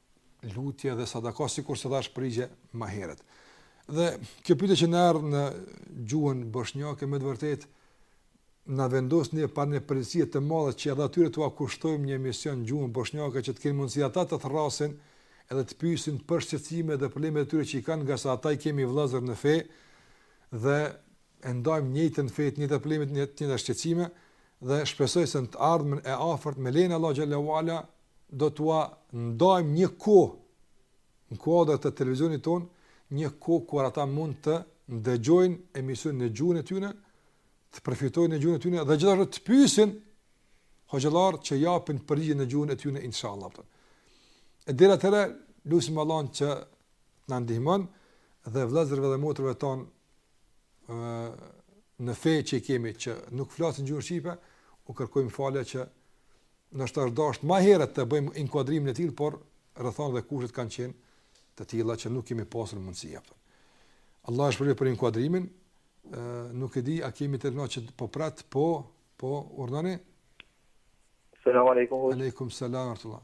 lutje dhe sadaka sikurse dhashë përgjigje më herët. Dhe kjo pyetje që na erdhi në gjuhën boshnjake me të vërtetë na vendos një para një përgjegjësie të madhe që edhe atyre t'ua kushtojmë një emision në gjuhën boshnjake që të kenë mundësi ata të thërrasin edhe të pyesin për shqetësime dhe probleme të tyre që i kanë ngase ata i kemi vllazër në fe dhe e ndajmë të njëjtën fe, të njëjtat probleme, të njëjtat shqetësime dhe shpresoj se në të ardhmen e afërt me lejen e Allahut xhele ue ala do t'ua ndajmë një kohë në kuadër të televizionit tonë, një kohë kur ata mund të ndëgjojnë emision në gjuhën e tyre, të përfitojnë në gjuhën e tyre dhe gjithashtu të pyesin hoxhallarë që japin përgjigje në gjuhën e tyre inshallah. E deri atëherë, lusim Allahun që t'na ndihmon dhe vëllezërve dhe motrave tona në fe që kemi që nuk flasin gjuhën shqipe, u kërkojmë falje që ndoshta është dashtë ma herët ta bëjmë inkuadrimin e tillë, por rrethanat dhe kushët kanë qenë të tilla që nuk kemi pasur mundësi apo. Allahu ju shpërbleftë për inkuadrimin, nuk e di, a kemi të radhës që po pret, po, po, urdhëroni? Selam aleikum. Aleikum selam rahmetullah.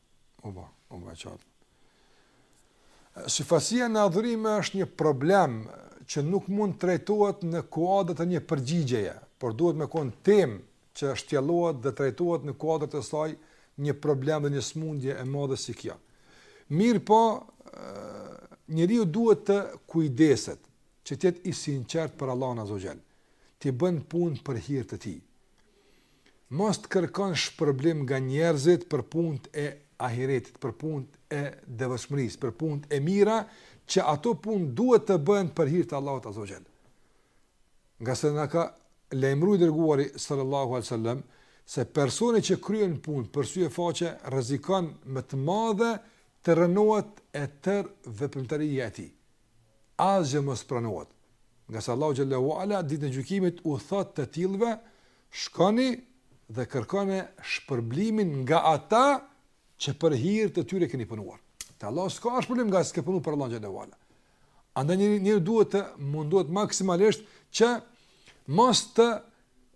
O ba, o barakatuh. Syefaqësia në adhurime është një problem që nuk mund të trajtohet në kuadrë të një përgjigjeje, por duhet me konë temë që shtjellohet dhe trajtohet në kuadrë të saj një problem dhe një smundje e madhe si kjo. Mirëpo, njeriu duhet të kujdeset që të jetë i sinqertë për Allahun Azza wa Jall, t'i bën punët për hir të tij. Mos të kërkon shpërblim nga njerëzit për punët e Ahiretit, për punët e devotshmërisë, për punët e mira, që ato punë duhet të bëhen për hir të Allahut Azza wa Jall. Ngase na ka lajmëru i dërguari sallallahu alaihi wasallam se personi që kryen punë për sy e faqe rrezikon me të madhe të rrënohet e tërë veprimtaria e tij. asgjë mos pranohet. Ngase Allahu xhel-le ue ala ditën e gjykimit u thotë të tillëve, shkoni dhe kërkoni shpërblimin nga ata që për hir të tyre keni punuar. Te Allahu s'ka shpërblim ngase s'ke punuar për Allahun xhel-le ue ala. Andaj njeriu, njeriu duhet të mundohet maksimalisht që mos të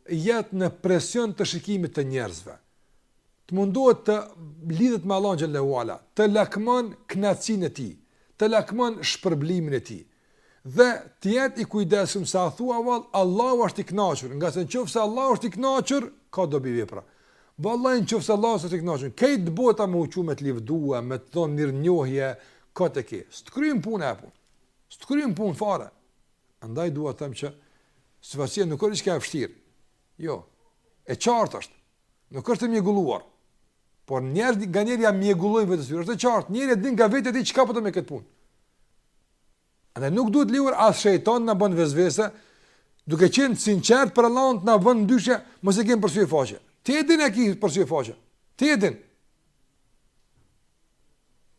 jetë në presion të shikimit të njerëzve, të mundohet të lidhet me Allahun xhel-le ue ala, të lakmon kënaqësinë e tij, të lakmon shpërblimin e tij. Dhe të jetë i kujdesshëm se a thua vallë Allahu është i kënaqur, ngase në qoftë se Allahu është i kënaqur, ka dobi vepra. Vallahi në qoftë se Allahu s'është i kënaqur, krejt bota me u çu me të lëvdua, me të dhonë mirënjohje, kot e ke. S'të kryen punë a po? S'të kryen punë fare. Andaj dua të them që syefaqësia nuk është diçka e vështirë. Jo. E qartë është. Nuk është e mjegulluar. Por njeri nganjëherë ja mjegullon vetes. Është e qartë. Njeri e din nga vetë, e di çka po don me këtë punë. Andaj nuk duhet lejuar as shejtanin me bën vesvese, duke qenë i sinqertë për Allah të na bën dyshim, mos e kem për sy e faqe. Ti e din a e ki për sy e faqe. Ti e din.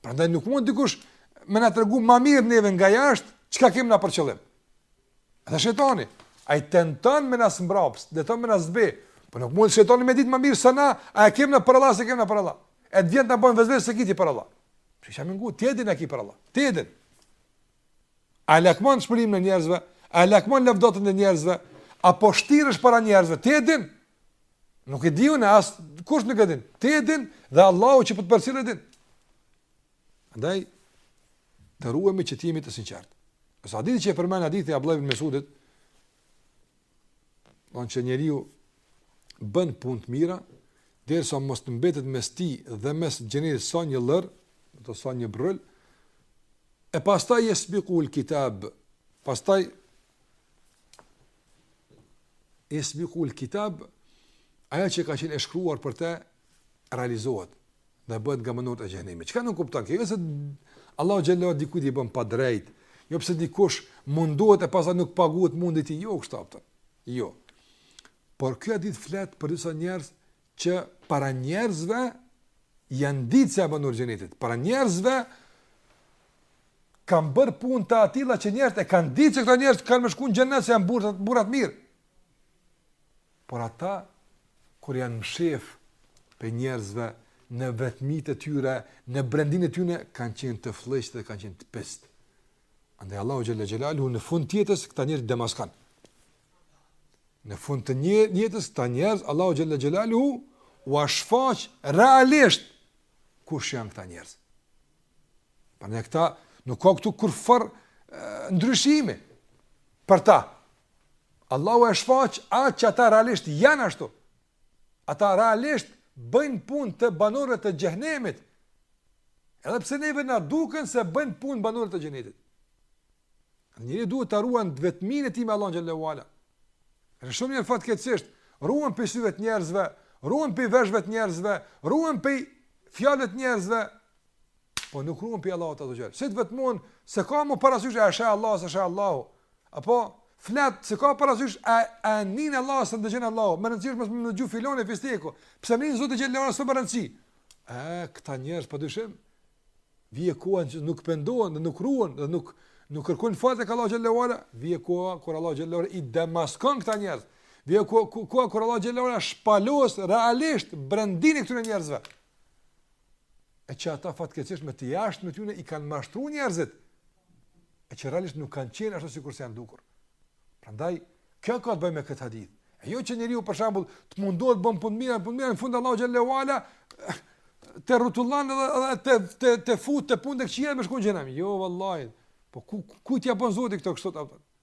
Prandaj nuk mund dikush me na tregu ma mirë neve nga jashtë çka kemi na për qëllim. Edhe shejtani ai tenton me na zmbraps, tenton me na zbe. Po nuk mund shejtani me ditë ma mirë se na, a e kemi na për Allah a s'e kemi na për Allah. E të vjen ta bën vesvese s'e ki ti për Allah. S'ka me u ngut, ti e din a e ki për Allah. Ti e din. A e lakmon shpërblimin e njerëzve? A e lakmon lavdatën e njerëzve? A po shtiresh para njerëzve? Ti e din. Nuk e di unë, askush nuk e din. Ti e din dhe Allahu që po të përcjell e din. Andaj të ruhemi që të jemi të sinqertë. Sa hadithi që e përmend hadithi Abdullah ibn Mesudit, Thotë që njeriu bën punë të mira, derisa mos të mbetet mes tij dhe mes xhenetit sa një llërë, do thotë sa një bërryl, e pastaj jesbikul kitab, pastaj jesbikul kitab, ajo që ka qenë e shkruar për te, realizohet dhe bëhet nga banorët e xhehenemit. Çka nënkupton kjo? Jo se Allahu xhallahu dikujt i bën padrejt, jo pse dikush mundohet e pastaj nuk paguhet mundi i tij, jo kështu asht. Jo. Por ky hadith flet për disa njerëz që para njerëzve janë ditë se janë banorë xhenetit. Para njerëzve kanë bërë punë të atilla që njerëzit e kanë ditë se këta njerëz kanë me shku në xhenet se janë burra t, burra të mirë. Por ata kur janë mshef prej njerëzve në vetmitë e tyre, në brendinë e tyre kanë qenë të flliqtë dhe kanë qenë të pistë. Andaj Allahu xhel-le xhelaluhu në fund të jetës këta njerëz demaskon. Në fund të jetës këta njerëz Allahu xhel-le xhelaluhu ua shfaq realisht kush janë këta njerëz. Prandaj këta nuk ka këtu kurfar ndryshimi për ta. Allahu e shfaq atë që ata realisht janë ashtu. Ata realisht bëjnë punë të banorëve të xhehenemit. Edhe pse neve na duken se bëjnë punë banorëve të xhenetit. Njeri duhet ta ruan vetminë e tij me Allahun xhel-le ue ala. Se shumë njerëz fatkeqësisht, ruhen prej syve të njerëzve, ruhen prej veshëve të njerëzve, ruhen prej fjalëve të njerëzve, Po nuk ruhen prej Allahut azze ue xhel. Si të vetmohen s'e ka më parasysh a e sheh Allahu, s'e sheh Allahu. Apo flet s'e ka parasysh a e nin Allahu, s'e ndëgjon Allahu. Me rëndësi është mos me ndëgju filani e fisteku. Pse më nin Zoti xhel-le ue ala s'është me rëndësi. Ë, këta njerëz pa dyshim vjen koha që nuk pendohen dhe nuk ruhen dhe nuk nuk kërkojnë falje tek Allahu xhel-le ue ala. Vjen koha kur Allahu xhel-le ue ala i demaskon këta njerëz. Vjen koha kur Allahu xhel-le ue ala shpalos realisht brendinë e këtyre njerëzve. e që ata fatkeqësisht me të jashtmen e tyne i kanë mashtru njerëzit, e që realisht nuk kanë qenë ashtu sikurse janë dukur. Prandaj, kjo ka të bëjë me këtë hadith. E jo që njeriu për shembull të mundohet bën punë të mira, punë të mira në fund Allahu xhel-le ue ala të rrotullon edhe edhe të të të fut te punët e këqija me shku n'xhehenem. Jo vallahi. Po kujt kujt ia bon Zoti këto kështu apo?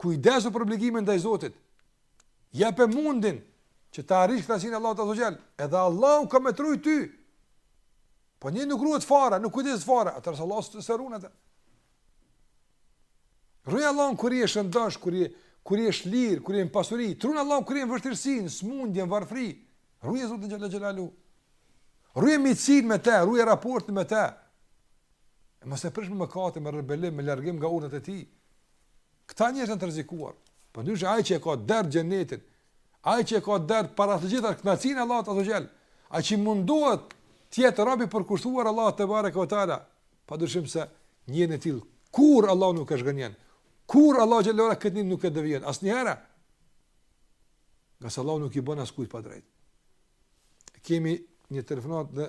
Kujdesu për obligimin ndaj Zotit. Jepe mundin që ta arrish kënaqësinë e Allahut azze ve xhel. Edhe Allahu ka më t'rujt ty. Po një nuk ruhet fare, nuk kujdeset fare, atëherë as Allahu s'e run atë. Ruje Allahun kur je shëndosh, kur je kur je shlir, kur je në pasuri, t'run Allahu kur je në vështirësi, në smundje, n'varfri. Ruje Zotin xhel-le xhelaluhu. Ruje miqsinë me të, ruje raportin me të. E mos e prish me mëkate, me rebelim, me largim nga urdhnat e tij. Këta njerëz janë të rrezikuar. Përndryshe ai që e ka dert xhenetin, ai që e ka dert para të gjitha kënaqësinë e Allahut azze ve xhel, ai që mundohet të jetë rob i përkushtuar Allahut tebareke ve teala, pa dyshim se njenë e tillë kurrë Allahu nuk e zhgënjen, kurrë Allahu xhel-le ve ala këtë nuk e devien asnjëherë. Ngase Allahu nuk i bën askujt padrejt. Kemi një telefonatë dhe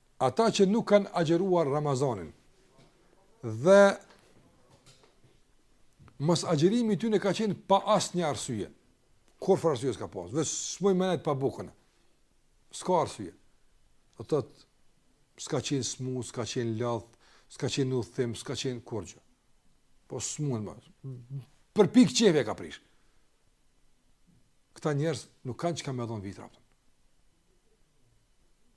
Ata që nuk kanë agjëruar Ramazanin dhe mosagjërimi i tyne ka qenë pa asnjë arsye. Kurrfarë arsye s'ka pasë, dhe s'muj me nejt pa bukë. S'ka arsye. Do të thotë s'ka qenë smu, s'ka qenë lodh, s'ka qenë udhtim, s'ka qenë kurgjë. Po s'mun more. Për pikë qefi e ka prishë. Këta njerëz nuk kanë çka me dhonë vitra. Për.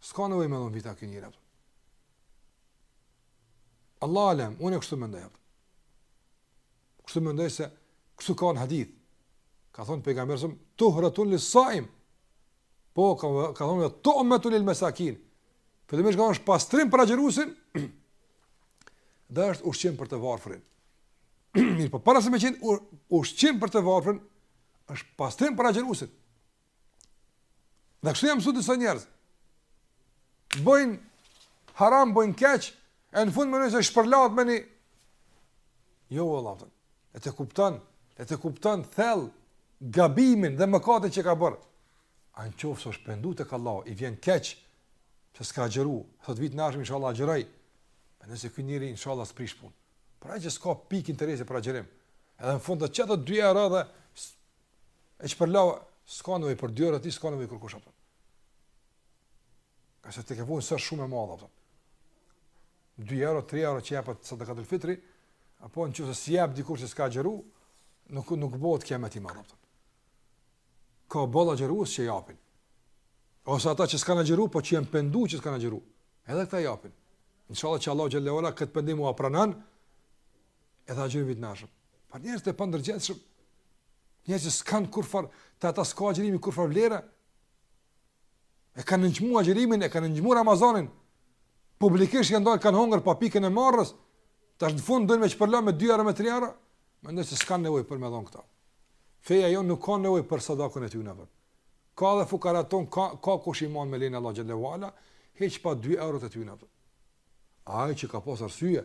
S'ka nevojë me dhon vitra ky njeri. Allah alem, unë kështu mendoj. Kështu mendoj se kështu ka në hadith. Ka thonë pejgamberi alejhi selam, tuhretun lis-saim. Po, ka, ka thonë dhe tu'metun lil mesakin. Për të, fillimisht është pastrim për agjërusin, dhe është ushqim për të varfrin. Mirëpo para se me qenë ushqim për të varfrin, është pastrim për agjerusin. Dhe kështu janë msu disa njerëz. Bojnë haram, bojnë keq, e në fund menojnë se shpërlahet me një. Jo, Allahu t'na len të kuptojmë, e të kuptojmë thellë gabimin dhe mëkatin që ka bërë. A në qoftë se u pendu tek Allahu, i vjen keq, se s'ka agjëru, thotë vitin e ardhshëm inshallah agjëroj, po nëse ky njeri, inshallah s'prish pun. Po aj që s'ka pikë interesi për agjërim. Edhe në fund t'i qet dy euro edhe, E shpërlava, s'ka nevojë për dy euro t'tij, s'ka nevojë kërkush, a kupton. Se s'ka punë, s'është shumë e madhe, a kupton. 2 euro, 3 euro që jepet sadekatul fitri, apo në qoftë se s'i jep dikush që s'ka agjëru, nuk, nuk bëhet kijameti i madh, a kupton. Ka boll agjërues që japin. Ose ata që s'kanë agjëru, po që janë pendu që s'kanë agjëru. Edhe këta japin. Inshallah që Allah këtë pendim ua pranon, Edhe agjërim i të nashëm. Por njerëz të pandërgjeshëm, njerëz që s'kan kurfar, te ata s'ka agjërimi kurfar vlera. E kanë nënçmuar agjërimin, e kanë nënçmuar Ramazanin. Publikisht janë dalë kanë hongër pa pikën e marres. Tash në fund dojn me u shpërla me dy euro me tre euro. Mendoj se s'kan nevojë për me dhon këta. Feja jonë nuk ka nevojë për sadakën e tyre apo. Ka edhe fukarat tonë, ka, ka kush i man me lejen e Allahut xhele ve ala, hiç pa 2 eurot e tyre apo. Ai që ka pas arsye,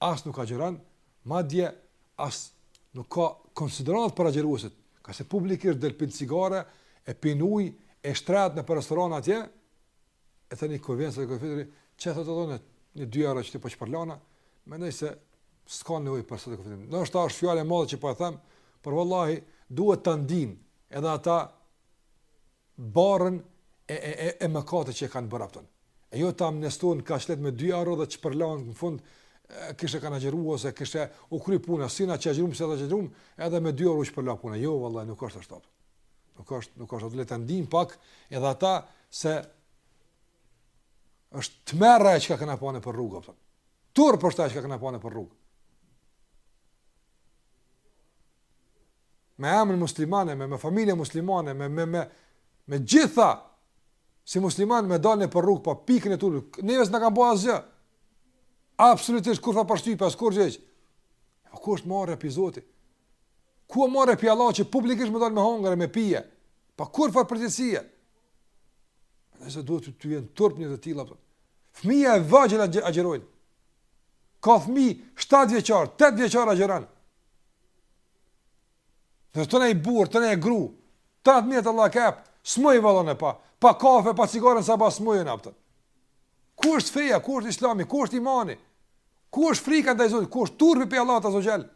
as nuk agjëron, madje as nuk ka konsideratë për agjëruesit, ka se publikisht del pin cigare, e pin ujë, e shtrohet në restoran atje. E tani kur vjen sadakatul fitri, qe thotë ato në një dy euro që ti po shpërlahna, mendoj se s'ka nevojë për sadakatul fitrin. Ndoshta është fjalë e madhe që po e them, por vallahi duhet ta ndin edhe ata barrën e e e e mëkatit që e kanë bërë, a pton. E jo të amnistohen kaq lehtë me dy euro dhe shpërlahen në fund kishe kanë agjëruar ose kishe u kry puna, si na që agjrum si ata që s'agjrun, edhe me dy euro u shpërla puna. Jo vallahi nuk është ashtu. Nuk është, nuk është le ta ndin pak edhe ata se është tmerr ajo çka kena pa nëpër rrugë, a pton. Turp është ajo çka kena pa nëpër rrugë. me emrin muslimane, me, me familje muslimane, me, me, me, me gjitha, si musliman me dalë nëpër rrugë, pa pikën e tur, neve s'na kanë bo asgjë, absolutisht, kurfar përshtypje as kurgjë, e ku është marre prej Zotit, ku marre prej Allahut që publikisht me dalë me hongër e me pi e pa kurfar përgjegjësie, Nëse duhet t'u vjen turp një të tilli, po. Fëmija e vogël agjërojnë. Ka fëmi 7 vjeçar, 8 vjeçar agjëron. E tanë ai burrë, tanë ajo gru, të atë mjetë Allah kep, s'muj vallahi unë pa, pa kafe, pa cigare në sabah, s'muj unë, a pton. Ku është feja, ku është islami, ku është imani, ku është frika ndaj Zotit, ku është turpi prej Allahut azze ve xhel.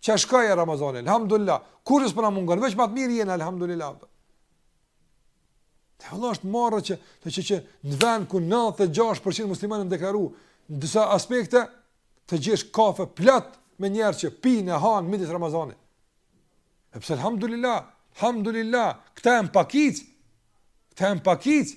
Qe shkoi e Ramazani, elhamdulillah, kurrë s'po na mungon, veç ma të mirë jena, elhamdulillah. De vallahi është marre që, që, që, që në vend ku 96% muslimanë janë deklaru, në disa aspekte, të gjesh kafe plot me njerëz që pinë e hanë midis Ramazanit. Edhe pse, elhamdulillah, elhamdulillah, këta janë pakicë, këta janë pakicë,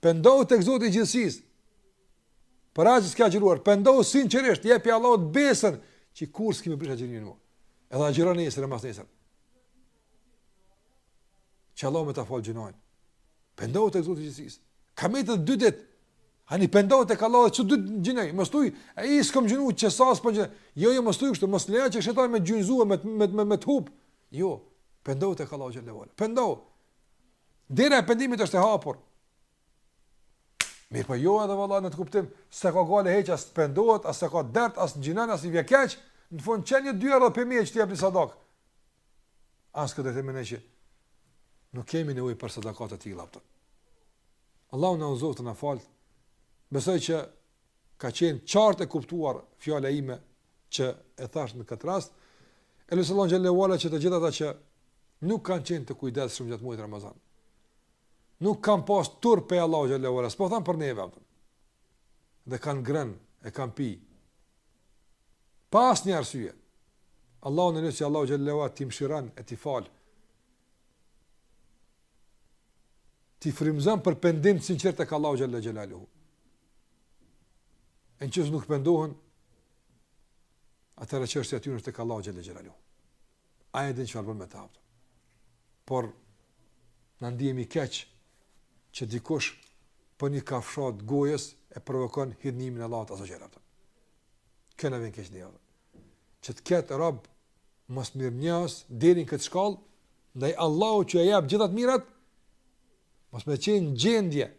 Pendohu tek Zoti i gjithësisë. Për aq që s'ke agjëruar, pendohu sinqerisht, jepi Allahut besën që kurrë s'ki me prish agjërimin më. Edhe agjëro nesër e masnesër. Që Allahu me ta falë gjynahin. Pendohu tek Zoti i gjithësisë. Kanë met edhe dy ditë. Ani pendohu tek Allahu edhe qito dy agjinoj. Mos thuj, ej s'kom agjinu qe tash s'po agjinoj. Jo, jo, mos thuj kështu. Mos lejo që shejtani me gjinzua, me, me, me, me të hupë. Jo, pendohu tek Allahu xhele ve ala. Pendohu. Dera e pendimit është e hapur. Mirëpo jo edhe valla në të kuptim, s'e ka gajle hiç as të pendohet, as s'e ka dert, as për gjynah, as i vje keq, në fund qe një dyerdhe po mi që të jep një sadaka. As kjo domethënë që nuk kemi nevojë për sadakat e tilla. Allahu na udhëzoftë, na faltë, besoj që ka qenë qartë e kuptuar fjala ime që e thashë në këtë rast. E lus Allahun xhele ue ala që të gjithë ata që nuk kanë qenë të kujdesshëm gjatë muajit Ramazan. Nuk kanë pas turp pe Allahu xhele ue ala, s'po thom për neve. Dhe kanë ngrën, e kanë pi. Pa asnjë arsye. Allahun e lus që Allahu xhele ue ala t'i mëshiron e t'i fal. T'i frymëzon për pendim të sinqertë tek Allahu xhalla xhelaluhu. E në qoftë se nuk pendohen, atëhera çështja e tyre është tek Allahu xhalla xhelaluhu. Ai e din çfarë bën me ta. Por na ndihemi keq që dikush për një kafshat gojës e provokon hidhnimin e Allahut azza xhelaluhu. Kjo na vjen keq neve. që të ketë rob mos mirënjohës deri në këtë shkallë ndaj Allahut që ia jep gjitha të mirat, mos me qenë n'gjendje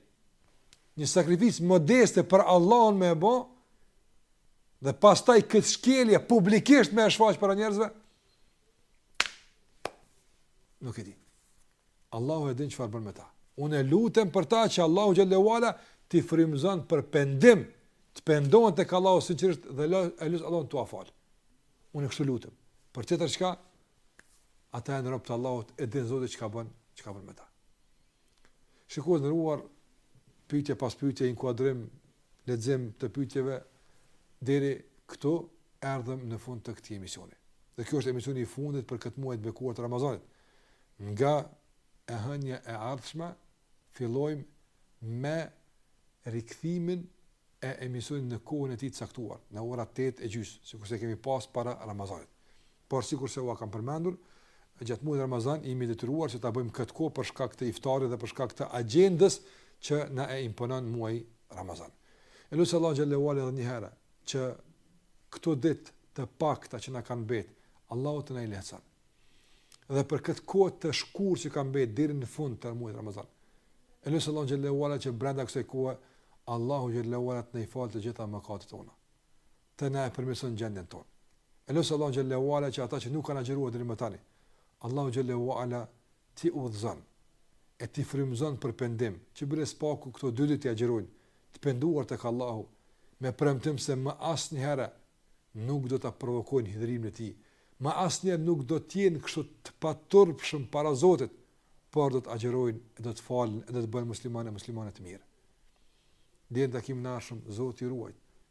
një sakrificë modeste për Allahun me e bë dhe pastaj këtë shkelje publikisht me e shfaq para njerëzve. Nuk e di. Allahu e din çfarë bën me ta. Unë lutem për ta që Allahu xhele ue ala t'i frymzon për pendim, të pendohen tek Allahu sinqerisht dhe e lus Allahun t'ua fal. Unë kështu lutem. Për tjetër çka ata janë rob të Allahut, e din Zoti çka bën, çka bën me ta. Shikues të nderuar, pyetje pas pyetje inkuadrim lexim të pyetjeve deri këtu erdhëm në fund të këtij emisioni. Dhe ky është emisioni i fundit për këtë muaj të bekuar të Ramazanit. Nga e hënia e ardhshme fillojmë me rikthimin e emisionit në kohën e tij të caktuar, në ora 8:30, sikurse kemi pas para Ramazanit. Por sikurse ua kam përmendur, gjatë muajit Ramazan jemi detyruar që ta bëjmë këtë kohë për shkak të iftarit dhe për shkak të agjendës që na e imponon muaji Ramazan. E lus Allahun xhele ue ala edhe një herë që këto ditë të pakta që na kanë mbet, Allahu të na i lehtëson. Dhe për këtë kohë të shkurtë që ka mbet deri në fund të muajit Ramazan. E lus Allahun xhele ue ala që brenda kësaj kohe Allahu xhele ue ala të na i falë të gjitha mëkatet tona. të na e përmirësojë gjendjen tonë. E lus Allahun xhelle ue ala që ata që nuk kanë agjëruar deri më tani, Allahu xhelle ue ala t'i udhëzojë e t'i frymëzojë për pendim, që bare së paku këto dy ditë të agjërojnë, të penduar tek Allahu, me premtim se më asnjëherë nuk do ta provokojnë hidhërimin e tij, më asnjëherë nuk do të jenë kështu të paturpshëm para Zotit, por do të agjërojnë, e do të falen, e do të bëhen muslimanë e muslimane të mirë. Dhe në takimin e ardhshëm, Zoti ju ruajt,